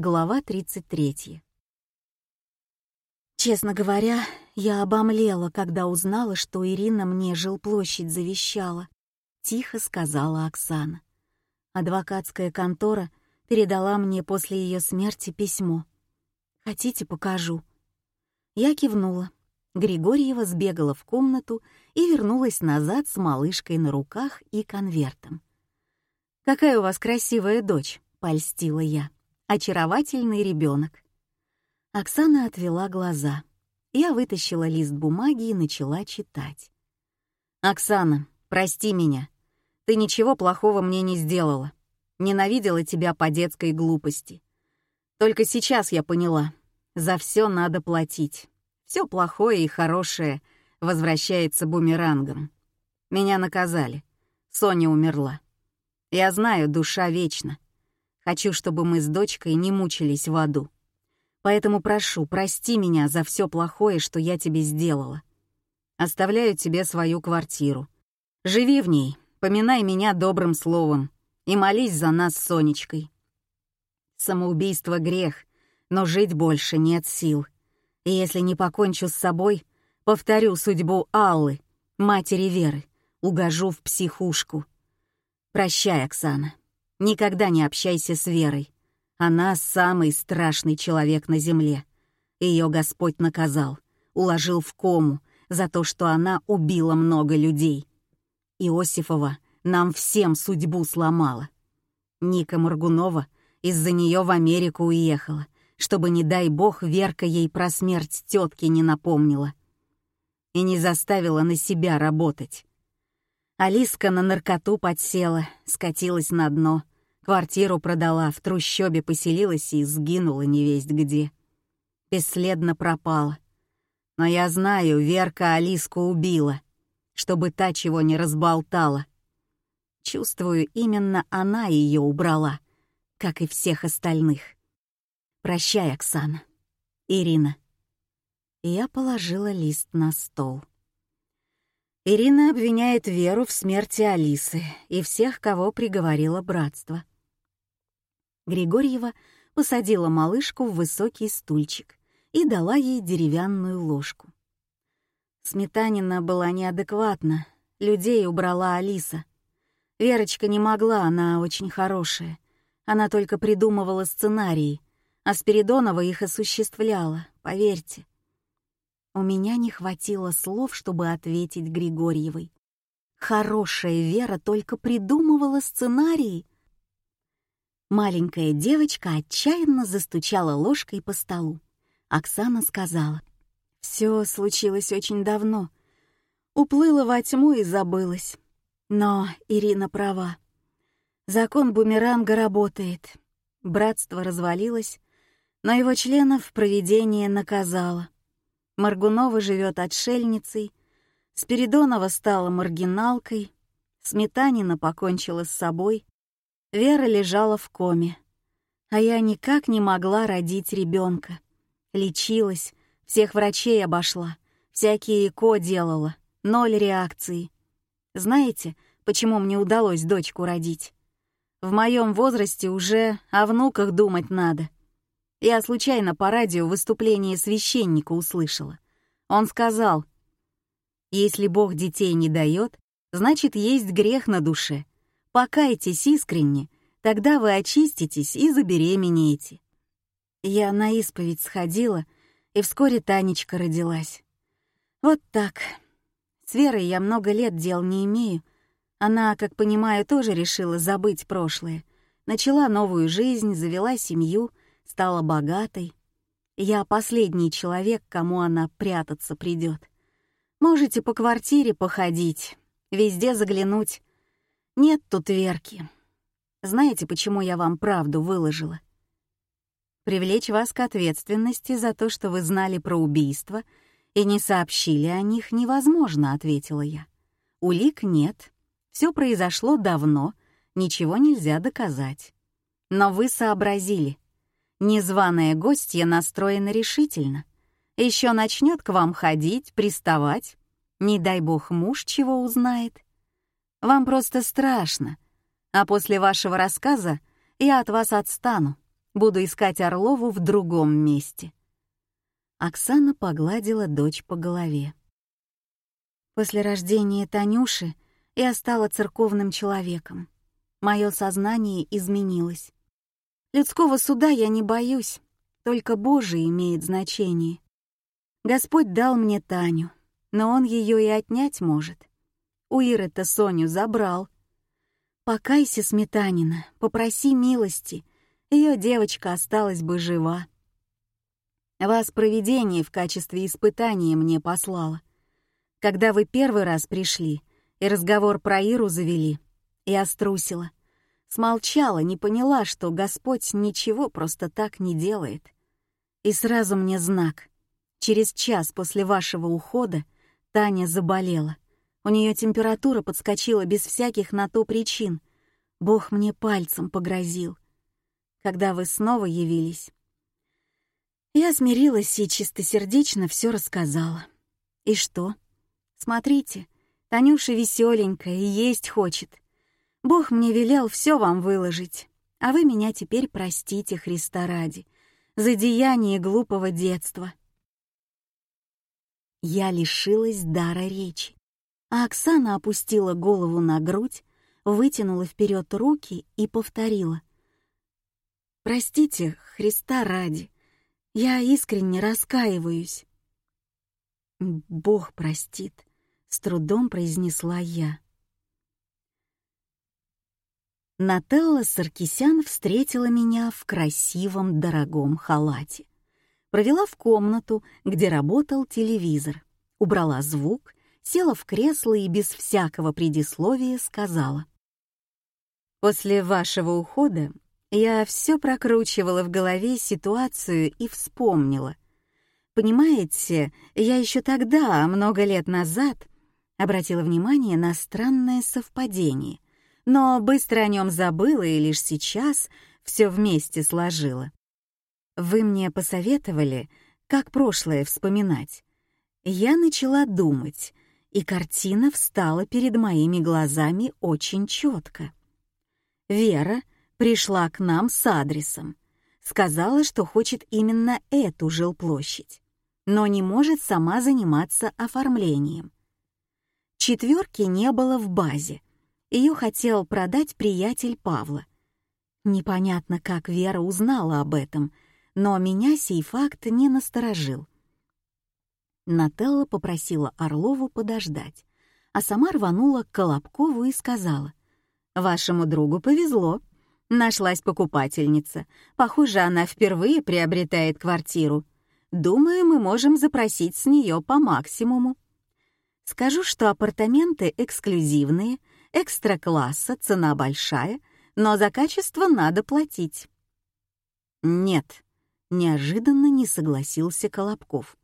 Глава 33. Честно говоря, я обомлела, когда узнала, что Ирина мне жилплощадь завещала. Тихо сказала Оксана. Адвокатская контора передала мне после ее смерти письмо. Хотите, покажу? Я кивнула. Григорьева сбегала в комнату и вернулась назад с малышкой на руках и конвертом. «Какая у вас красивая дочь!» — польстила я. «Очаровательный ребенок. Оксана отвела глаза. Я вытащила лист бумаги и начала читать. «Оксана, прости меня. Ты ничего плохого мне не сделала. Ненавидела тебя по детской глупости. Только сейчас я поняла, за все надо платить. Все плохое и хорошее возвращается бумерангом. Меня наказали. Соня умерла. Я знаю, душа вечна. Хочу, чтобы мы с дочкой не мучились в аду. Поэтому прошу, прости меня за все плохое, что я тебе сделала. Оставляю тебе свою квартиру. Живи в ней, поминай меня добрым словом и молись за нас с Сонечкой. Самоубийство — грех, но жить больше нет сил. И если не покончу с собой, повторю судьбу Аллы, матери Веры, угожу в психушку. Прощай, Оксана. Никогда не общайся с Верой. Она самый страшный человек на земле. Ее Господь наказал, уложил в кому за то, что она убила много людей. Иосифова нам всем судьбу сломала. Ника Моргунова из-за нее в Америку уехала — чтобы, не дай бог, Верка ей про смерть тетки не напомнила и не заставила на себя работать. Алиска на наркоту подсела, скатилась на дно, квартиру продала, в трущобе поселилась и сгинула невесть где. Бесследно пропала. Но я знаю, Верка Алиску убила, чтобы та чего не разболтала. Чувствую, именно она ее убрала, как и всех остальных. Прощай, Оксана. Ирина. Я положила лист на стол. Ирина обвиняет Веру в смерти Алисы и всех, кого приговорило братство. Григорьева посадила малышку в высокий стульчик и дала ей деревянную ложку. Сметанина была неадекватна, людей убрала Алиса. Верочка не могла, она очень хорошая. Она только придумывала сценарии — а Спиридонова их осуществляла, поверьте. У меня не хватило слов, чтобы ответить Григорьевой. Хорошая Вера только придумывала сценарии. Маленькая девочка отчаянно застучала ложкой по столу. Оксана сказала, «Все случилось очень давно. Уплыла во тьму и забылась. Но Ирина права. Закон бумеранга работает. Братство развалилось, но его членов проведение наказало. Маргунова живет отшельницей, Спиридонова стала маргиналкой, Сметанина покончила с собой, Вера лежала в коме. А я никак не могла родить ребенка. Лечилась, всех врачей обошла, всякие ЭКО делала, ноль реакции. Знаете, почему мне удалось дочку родить? В моем возрасте уже о внуках думать надо — я случайно по радио выступление священника услышала. Он сказал, «Если Бог детей не дает, значит, есть грех на душе. Покайтесь искренне, тогда вы очиститесь и забеременеете». Я на исповедь сходила, и вскоре Танечка родилась. Вот так. С Верой я много лет дел не имею. Она, как понимаю, тоже решила забыть прошлое. Начала новую жизнь, завела семью — стала богатой. Я последний человек, кому она прятаться придет. Можете по квартире походить, везде заглянуть. Нет тут Верки. Знаете, почему я вам правду выложила? Привлечь вас к ответственности за то, что вы знали про убийство и не сообщили о них, невозможно, ответила я. Улик нет. Все произошло давно, ничего нельзя доказать. Но вы сообразили — Незваная гостья настроена решительно. Еще начнет к вам ходить, приставать. Не дай бог муж чего узнает. Вам просто страшно. А после вашего рассказа я от вас отстану. Буду искать Орлову в другом месте. Оксана погладила дочь по голове. После рождения Танюши я стала церковным человеком. Мое сознание изменилось. Людского суда я не боюсь, только Божий имеет значение. Господь дал мне Таню, но Он ее и отнять может. У Иры-то Соню забрал. Покайся, Сметанина, попроси милости, ее девочка осталась бы жива. Вас провидение в качестве испытания мне послало. Когда вы первый раз пришли и разговор про Иру завели, я струсила. Смолчала, не поняла, что Господь ничего просто так не делает. И сразу мне знак. Через час после вашего ухода Таня заболела. У нее температура подскочила без всяких на то причин. Бог мне пальцем погрозил. Когда вы снова явились, я смирилась и чистосердечно все рассказала. И что? Смотрите, Танюша веселенькая и есть хочет. Бог мне велел все вам выложить, а вы меня теперь простите, Христа ради, за деяние глупого детства. Я лишилась дара речи, а Оксана опустила голову на грудь, вытянула вперед руки и повторила. «Простите, Христа ради, я искренне раскаиваюсь». «Бог простит», — с трудом произнесла я. Нателла Саркисян встретила меня в красивом дорогом халате. Провела в комнату, где работал телевизор, убрала звук, села в кресло и без всякого предисловия сказала. «После вашего ухода я все прокручивала в голове ситуацию и вспомнила. Понимаете, я еще тогда, много лет назад, обратила внимание на странное совпадение — но быстро о нем забыла и лишь сейчас все вместе сложила. Вы мне посоветовали, как прошлое вспоминать. Я начала думать, и картина встала перед моими глазами очень четко. Вера пришла к нам с адресом, сказала, что хочет именно эту жилплощадь, но не может сама заниматься оформлением. Четверки не было в базе, ее хотел продать приятель Павла. Непонятно, как Вера узнала об этом, но меня сей факт не насторожил. Нателла попросила Орлову подождать, а сама рванула к Колобкову и сказала, «Вашему другу повезло. Нашлась покупательница. Похоже, она впервые приобретает квартиру. Думаю, мы можем запросить с нее по максимуму. Скажу, что апартаменты эксклюзивные — экстра-класса, цена большая, но за качество надо платить. Нет, неожиданно не согласился Колобков.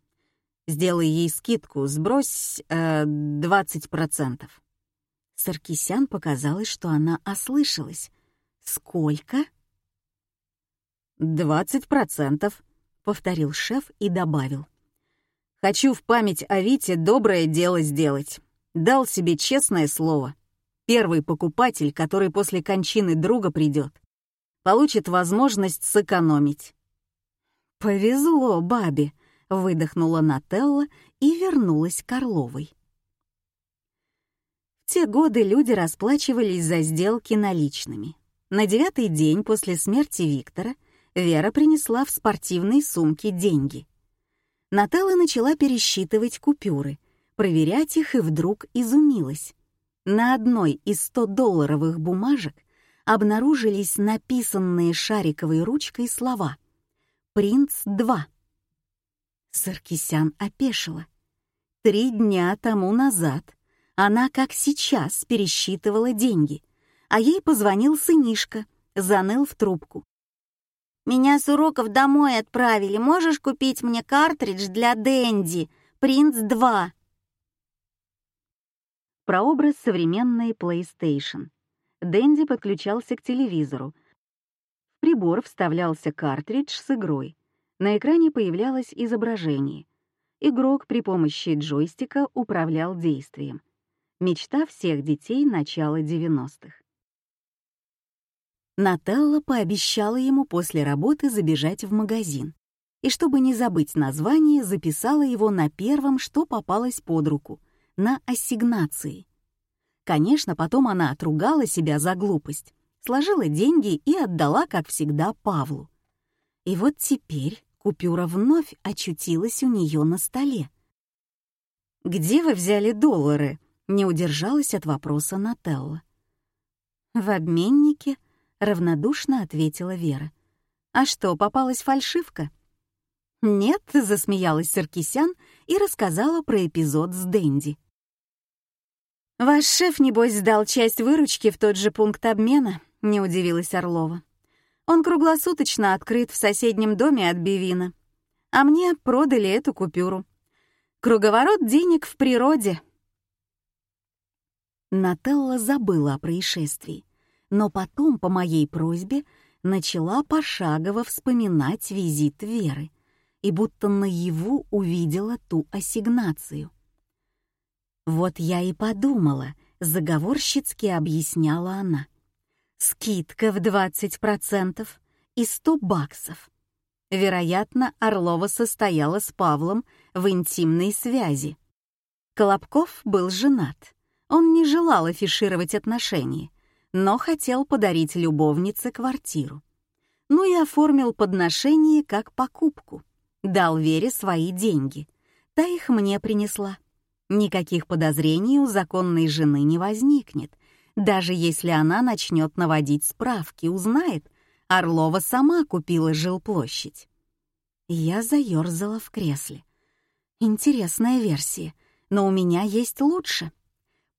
Сделай ей скидку, сбрось э, 20%. Саркисян показалось, что она ослышалась. Сколько? «Двадцать процентов», — повторил шеф и добавил. «Хочу в память о Вите доброе дело сделать. Дал себе честное слово первый покупатель, который после кончины друга придет, получит возможность сэкономить. «Повезло бабе», — выдохнула Нателла и вернулась к Орловой. В те годы люди расплачивались за сделки наличными. На девятый день после смерти Виктора Вера принесла в спортивной сумке деньги. Нателла начала пересчитывать купюры, проверять их и вдруг изумилась. На одной из 100-долларовых бумажек обнаружились написанные шариковой ручкой слова «Принц-2». Саркисян опешила. Три дня тому назад она, как сейчас, пересчитывала деньги, а ей позвонил сынишка, заныл в трубку. «Меня с уроков домой отправили. Можешь купить мне картридж для Дэнди? Принц-2?» прообраз современной PlayStation. Дэнди подключался к телевизору. В прибор вставлялся картридж с игрой. На экране появлялось изображение. Игрок при помощи джойстика управлял действием. Мечта всех детей начала 90-х. Нателла пообещала ему после работы забежать в магазин, и чтобы не забыть название, записала его на первом, что попалось под руку, на ассигнации. Конечно, потом она отругала себя за глупость, сложила деньги и отдала, как всегда, Павлу. И вот теперь купюра вновь очутилась у нее на столе. «Где вы взяли доллары?» — не удержалась от вопроса Нателла. «В обменнике», — равнодушно ответила Вера. «А что, попалась фальшивка?» «Нет», — засмеялась Саркисян и рассказала про эпизод с Дэнди. «Ваш шеф, небось, сдал часть выручки в тот же пункт обмена», — не удивилась Орлова. «Он круглосуточно открыт в соседнем доме от Бивина. А мне продали эту купюру. Круговорот денег в природе». Нателла забыла о происшествии но потом, по моей просьбе, начала пошагово вспоминать визит Веры и будто наяву увидела ту ассигнацию. «Вот я и подумала», — заговорщицки объясняла она. «Скидка в 20% и 100 баксов. Вероятно, Орлова состояла с Павлом в интимной связи. Колобков был женат. Он не желал афишировать отношения, но хотел подарить любовнице квартиру. Ну и оформил подношение как покупку. Дал Вере свои деньги. Та их мне принесла. Никаких подозрений у законной жены не возникнет, даже если она начнет наводить справки, узнает, Орлова сама купила жилплощадь. Я заерзала в кресле. Интересная версия, но у меня есть лучше.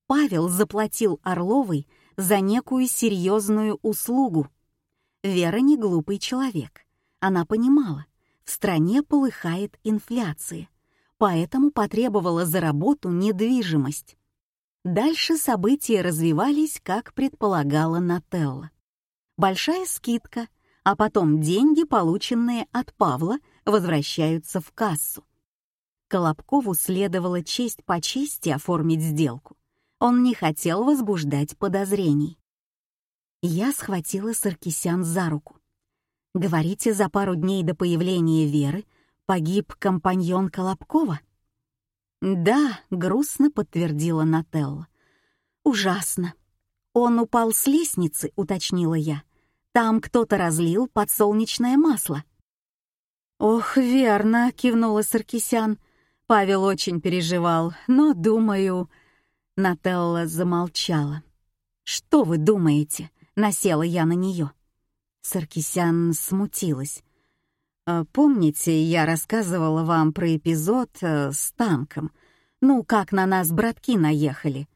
Павел заплатил Орловой за некую серьезную услугу. Вера не глупый человек. Она понимала, в стране полыхает инфляция, поэтому потребовала за работу недвижимость. Дальше события развивались, как предполагала Нателла. Большая скидка, а потом деньги, полученные от Павла, возвращаются в кассу. Колобкову следовало честь по чести оформить сделку. Он не хотел возбуждать подозрений. Я схватила Саркисян за руку. «Говорите, за пару дней до появления Веры погиб компаньон Колобкова?» «Да», — грустно подтвердила Нателла. «Ужасно. Он упал с лестницы», — уточнила я. «Там кто-то разлил подсолнечное масло». «Ох, верно», — кивнула Саркисян. Павел очень переживал, но, думаю, Нателла замолчала. «Что вы думаете?» — насела я на нее. Саркисян смутилась. «Э, «Помните, я рассказывала вам про эпизод э, с танком? Ну, как на нас братки наехали?»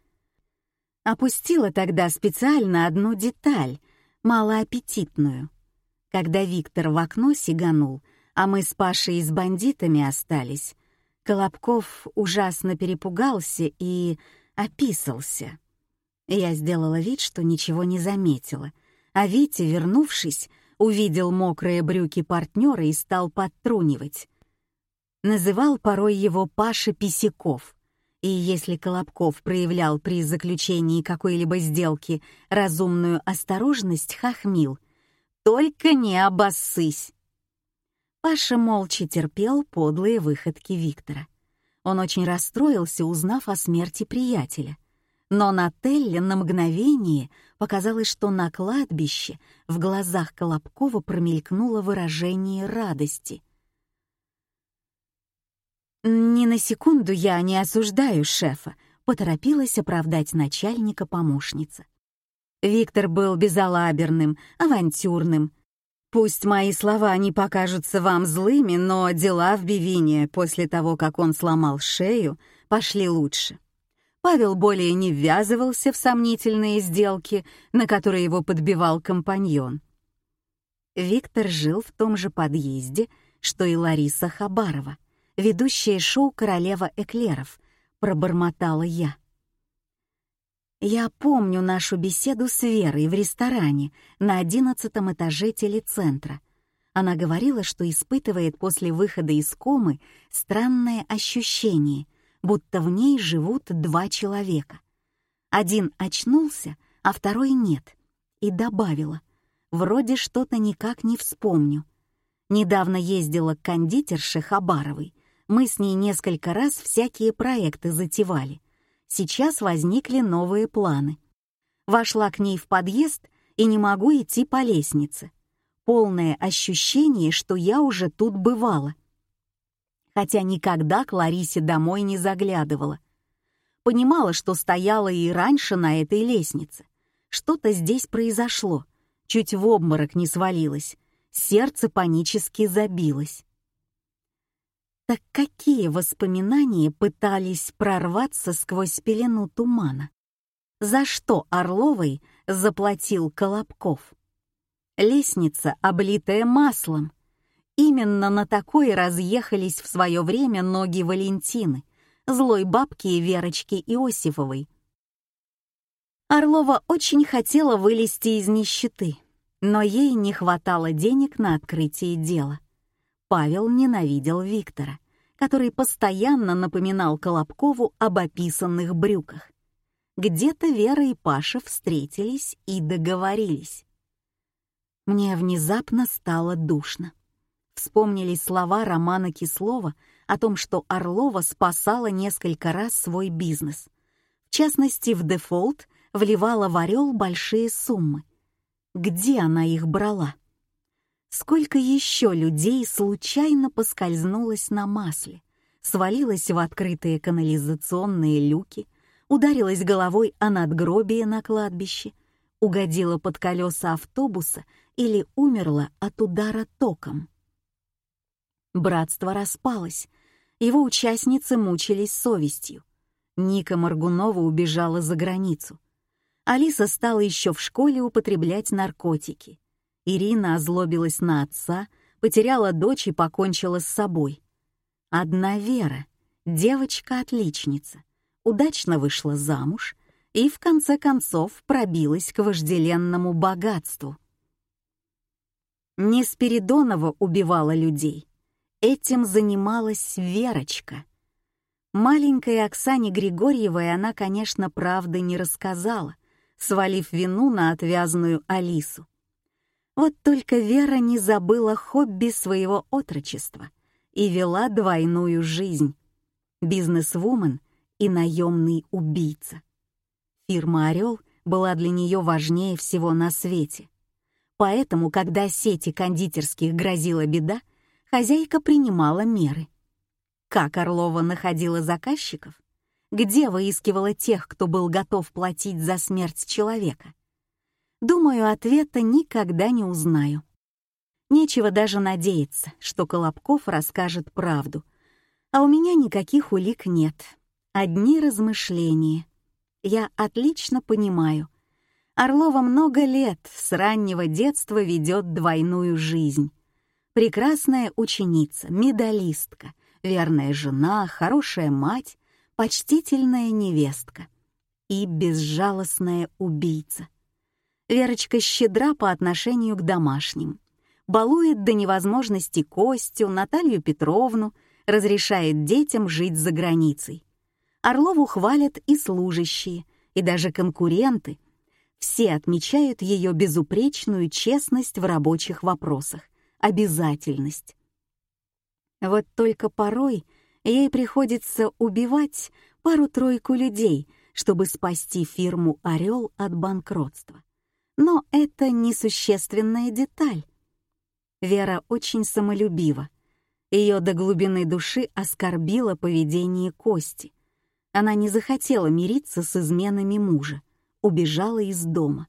Опустила тогда специально одну деталь, малоаппетитную. Когда Виктор в окно сиганул, а мы с Пашей с бандитами остались, Колобков ужасно перепугался и описался. Я сделала вид, что ничего не заметила, а Витя, вернувшись, увидел мокрые брюки партнера и стал подтрунивать. Называл порой его Паша Писяков, и если Колобков проявлял при заключении какой-либо сделки разумную осторожность, хохмил. «Только не обоссысь!» Паша молча терпел подлые выходки Виктора. Он очень расстроился, узнав о смерти приятеля. Но на Телле на мгновение показалось, что на кладбище в глазах Колобкова промелькнуло выражение радости. «Ни на секунду я не осуждаю шефа», — поторопилась оправдать начальника помощница. Виктор был безалаберным, авантюрным, Пусть мои слова не покажутся вам злыми, но дела в Бивине после того, как он сломал шею, пошли лучше. Павел более не ввязывался в сомнительные сделки, на которые его подбивал компаньон. Виктор жил в том же подъезде, что и Лариса Хабарова, ведущая шоу «Королева эклеров», пробормотала я. Я помню нашу беседу с Верой в ресторане на одиннадцатом этаже телецентра. Она говорила, что испытывает после выхода из комы странное ощущение, будто в ней живут два человека. Один очнулся, а второй нет, и добавила, Вроде что-то никак не вспомню. Недавно ездила к кондитерше Хабаровой. Мы с ней несколько раз всякие проекты затевали. Сейчас возникли новые планы. Вошла к ней в подъезд и не могу идти по лестнице. Полное ощущение, что я уже тут бывала. Хотя никогда к Ларисе домой не заглядывала. Понимала, что стояла и раньше на этой лестнице. Что-то здесь произошло. Чуть в обморок не свалилась. Сердце панически забилось. Так какие воспоминания пытались прорваться сквозь пелену тумана? За что Орловой заплатил Колобков? Лестница, облитая маслом. Именно на такой разъехались в свое время ноги Валентины, злой бабки и Верочки Иосифовой. Орлова очень хотела вылезти из нищеты, но ей не хватало денег на открытие дела. Павел ненавидел Виктора, который постоянно напоминал Колобкову об описанных брюках. Где-то Вера и Паша встретились и договорились. Мне внезапно стало душно. Вспомнились слова Романа Кислова о том, что Орлова спасала несколько раз свой бизнес. В частности, в дефолт вливала в Орел большие суммы. Где она их брала? Сколько еще людей случайно поскользнулось на масле, свалилось в открытые канализационные люки, ударилась головой о надгробие на кладбище, угодила под колеса автобуса или умерла от удара током. Братство распалось, его участницы мучились совестью. Ника Маргунова убежала за границу. Алиса стала еще в школе употреблять наркотики. Ирина озлобилась на отца, потеряла дочь и покончила с собой. Одна Вера, девочка-отличница, удачно вышла замуж и в конце концов пробилась к вожделенному богатству. Не Спиридонова убивала людей. Этим занималась Верочка. Маленькой Оксане Григорьевой она, конечно, правды не рассказала, свалив вину на отвязную Алису. Вот только Вера не забыла хобби своего отрочества и вела двойную жизнь. Бизнес-вумен и наемный убийца. Фирма «Орел» была для нее важнее всего на свете. Поэтому, когда сети кондитерских грозила беда, хозяйка принимала меры. Как Орлова находила заказчиков? где выискивала тех, кто был готов платить за смерть человека? Думаю, ответа никогда не узнаю. Нечего даже надеяться, что Колобков расскажет правду. А у меня никаких улик нет. Одни размышления. Я отлично понимаю. Орлова много лет, с раннего детства ведет двойную жизнь. Прекрасная ученица, медалистка, верная жена, хорошая мать почтительная невестка и безжалостная убийца. Верочка щедра по отношению к домашним, балует до невозможности Костю, Наталью Петровну, разрешает детям жить за границей. Орлову хвалят и служащие, и даже конкуренты. Все отмечают ее безупречную честность в рабочих вопросах, обязательность. Вот только порой ей приходится убивать пару-тройку людей, чтобы спасти фирму «Орел» от банкротства. Но это несущественная деталь. Вера очень самолюбива. Ее до глубины души оскорбило поведение Кости. Она не захотела мириться с изменами мужа, убежала из дома.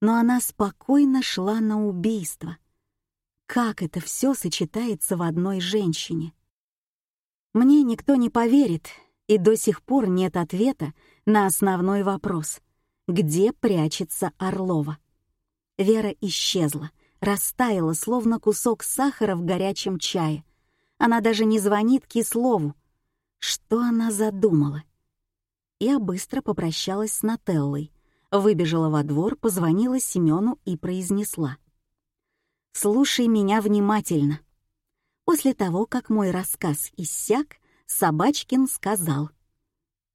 Но она спокойно шла на убийство. Как это все сочетается в одной женщине? Мне никто не поверит, и до сих пор нет ответа на основной вопрос — где прячется Орлова? Вера исчезла, растаяла, словно кусок сахара в горячем чае. Она даже не звонит Кислову. Что она задумала? Я быстро попрощалась с Нателлой, выбежала во двор, позвонила Семену и произнесла. «Слушай меня внимательно. После того, как мой рассказ иссяк, Собачкин сказал.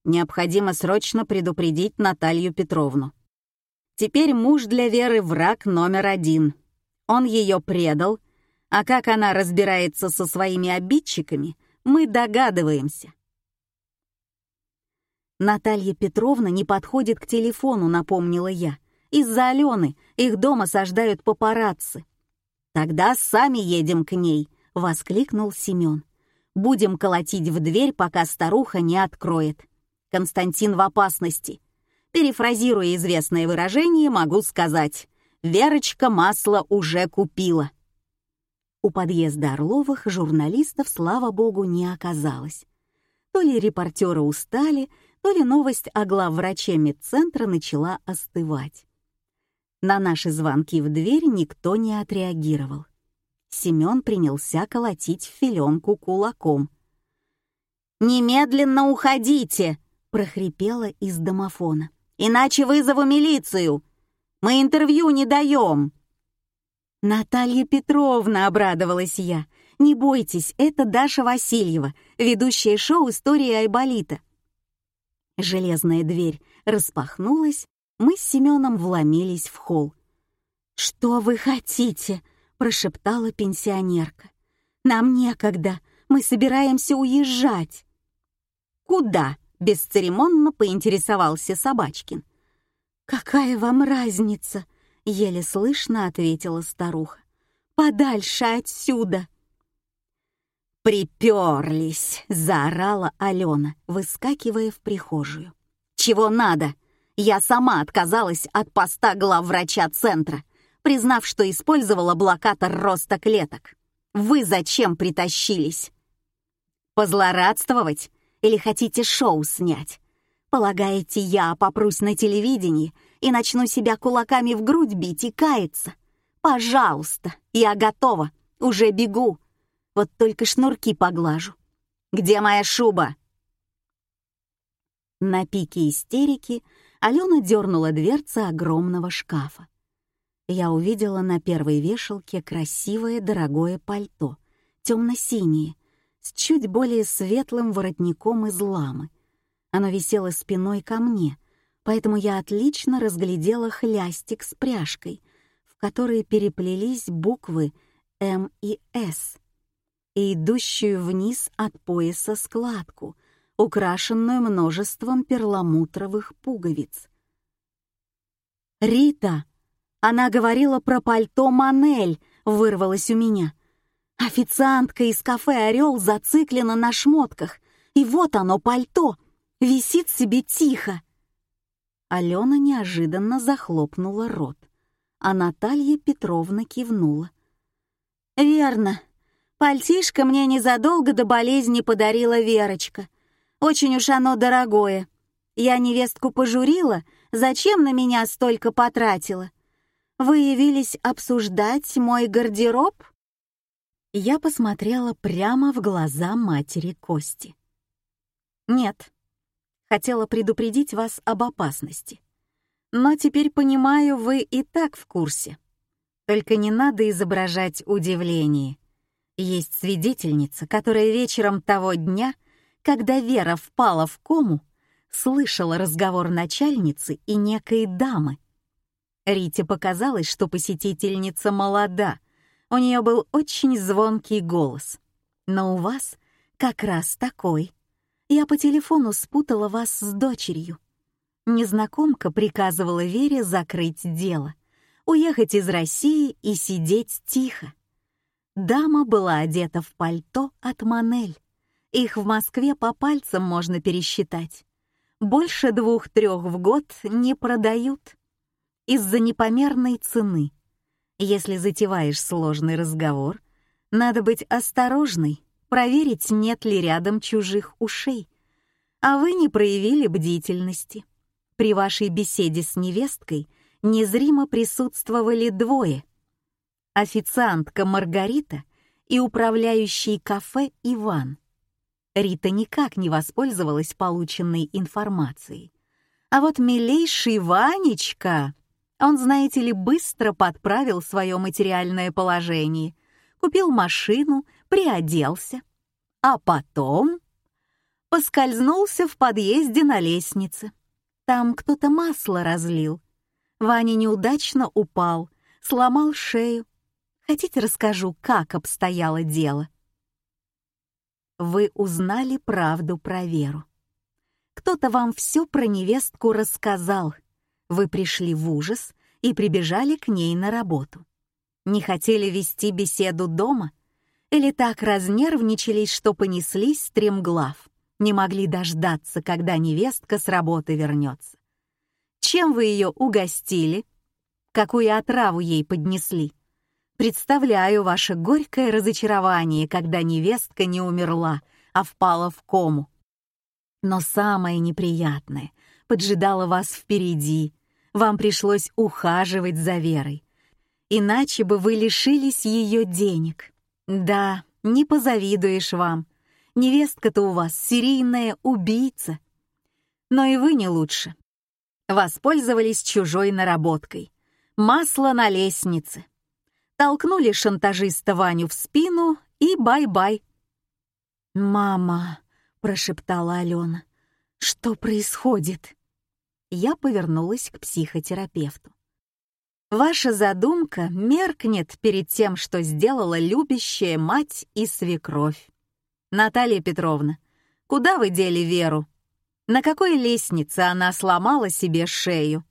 «Необходимо срочно предупредить Наталью Петровну. Теперь муж для Веры враг номер один. Он ее предал, а как она разбирается со своими обидчиками, мы догадываемся. Наталья Петровна не подходит к телефону, напомнила я. Из-за Алены их дома саждают папарацци. Тогда сами едем к ней, воскликнул Семен. Будем колотить в дверь, пока старуха не откроет. Константин в опасности. Перефразируя известное выражение, могу сказать, Верочка масло уже купила. У подъезда Орловых журналистов, слава богу, не оказалось. То ли репортеры устали, то ли новость о главвраче медцентра начала остывать. На наши звонки в дверь никто не отреагировал. Семён принялся колотить в филенку кулаком. «Немедленно уходите!» — прохрипело из домофона. «Иначе вызову милицию! Мы интервью не даем!» «Наталья Петровна!» — обрадовалась я. «Не бойтесь, это Даша Васильева, ведущая шоу «История Айболита». Железная дверь распахнулась, мы с Семеном вломились в холл. «Что вы хотите?» — прошептала пенсионерка. «Нам некогда, мы собираемся уезжать». «Куда?» — бесцеремонно поинтересовался Собачкин. «Какая вам разница?» — еле слышно ответила старуха. «Подальше отсюда!» «Приперлись!» — заорала Алена, выскакивая в прихожую. «Чего надо? Я сама отказалась от поста главврача центра, признав, что использовала блокатор роста клеток. Вы зачем притащились? Позлорадствовать или хотите шоу снять? Полагаете, я попрусь на телевидении и начну себя кулаками в грудь бить и каяться? Пожалуйста, я готова, уже бегу. Вот только шнурки поглажу. Где моя шуба? На пике истерики Алена дернула дверца огромного шкафа. Я увидела на первой вешалке красивое дорогое пальто, темно-синее, с чуть более светлым воротником из ламы. Оно висело спиной ко мне, поэтому я отлично разглядела хлястик с пряжкой, в которой переплелись буквы «М» и «С», и идущую вниз от пояса складку, украшенную множеством перламутровых пуговиц. «Рита!» Она говорила про пальто Манель, вырвалось у меня. Официантка из кафе «Орел» зациклена на шмотках, и вот оно, пальто, висит себе тихо. Алена неожиданно захлопнула рот, а Наталья Петровна кивнула. «Верно. Пальтишко мне незадолго до болезни подарила Верочка. Очень уж оно дорогое. Я невестку пожурила, зачем на меня столько потратила. Вы явились обсуждать мой гардероб?» Я посмотрела прямо в глаза матери Кости. «Нет, хотела предупредить вас об опасности. Но теперь понимаю, вы и так в курсе. Только не надо изображать удивление. Есть свидетельница, которая вечером того дня, когда Вера впала в кому, слышала разговор начальницы и некой дамы, Рите показалось, что посетительница молода, у нее был очень звонкий голос. Но у вас как раз такой. Я по телефону спутала вас с дочерью. Незнакомка приказывала Вере закрыть дело, уехать из России и сидеть тихо. Дама была одета в пальто от Манель. Их в Москве по пальцам можно пересчитать. Больше двух-трех в год не продают из-за непомерной цены. Если затеваешь сложный разговор, надо быть осторожной, проверить, нет ли рядом чужих ушей. А вы не проявили бдительности. При вашей беседе с невесткой незримо присутствовали двое. Официантка Маргарита и управляющий кафе Иван. Рита никак не воспользовалась полученной информацией. А вот милейший Ванечка он, знаете ли, быстро подправил свое материальное положение, купил машину, приоделся, а потом поскользнулся в подъезде на лестнице. Там кто-то масло разлил. Ваня неудачно упал, сломал шею. Хотите, расскажу, как обстояло дело? Вы узнали правду про Веру. Кто-то вам все про невестку рассказал. Вы пришли в ужас и прибежали к ней на работу. Не хотели вести беседу дома? Или так разнервничались, что понеслись стремглав? Не могли дождаться, когда невестка с работы вернется. Чем вы ее угостили? Какую отраву ей поднесли? Представляю ваше горькое разочарование, когда невестка не умерла, а впала в кому. Но самое неприятное поджидало вас впереди. Вам пришлось ухаживать за Верой. Иначе бы вы лишились ее денег. Да, не позавидуешь вам. Невестка-то у вас серийная убийца. Но и вы не лучше. Воспользовались чужой наработкой. Масло на лестнице. Толкнули шантажиста Ваню в спину и бай-бай. «Мама», — прошептала Алена, — «что происходит?» Я повернулась к психотерапевту. Ваша задумка меркнет перед тем, что сделала любящая мать и свекровь. Наталья Петровна, куда вы дели Веру? На какой лестнице она сломала себе шею?